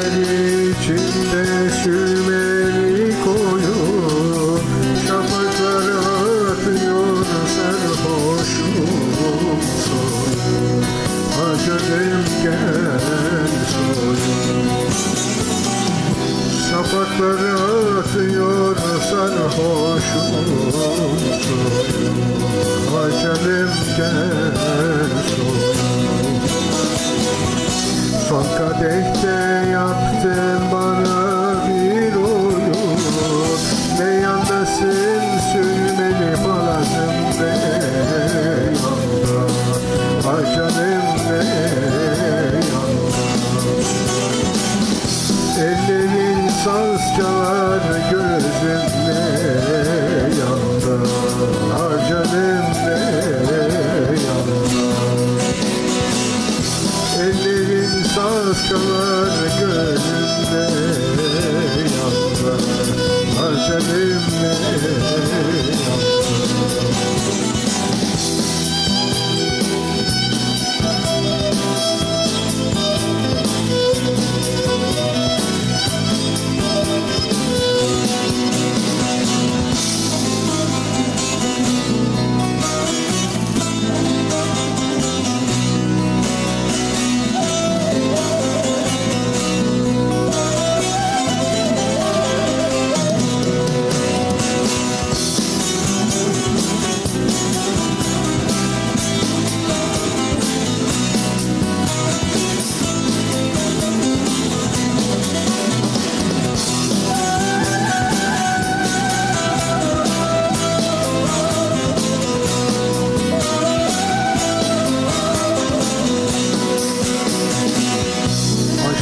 Sürmeli içinde sürmeli koyu Şafaklar atıyor sarhoşum soyun Acıdım canım ne yanda Ellerin saz çalar gönlümde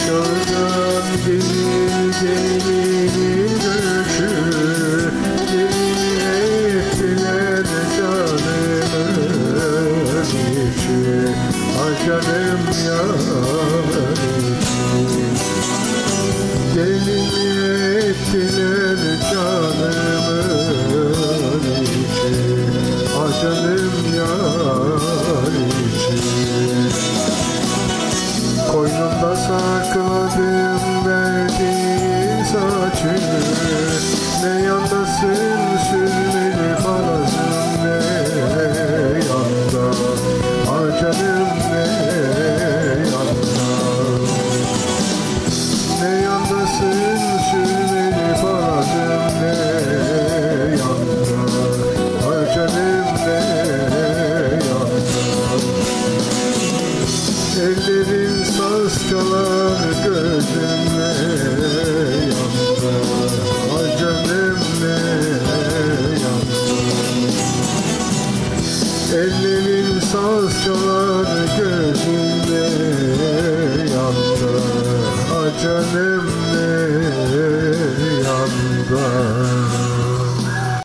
Aşağıdan gelir gelir göçü Gelin ettiler canımın içi Ay canım yar. İçi Gelin ettiler Ne yandasın sürmeli falazım ne yanda. Ah ne yanda. Ne yandasın sürmeli falazım ne yanda. Ah ne yanda. Ellerin saz çalar gözümle Ellerin saz çalar gözümle yanda Ay canım ne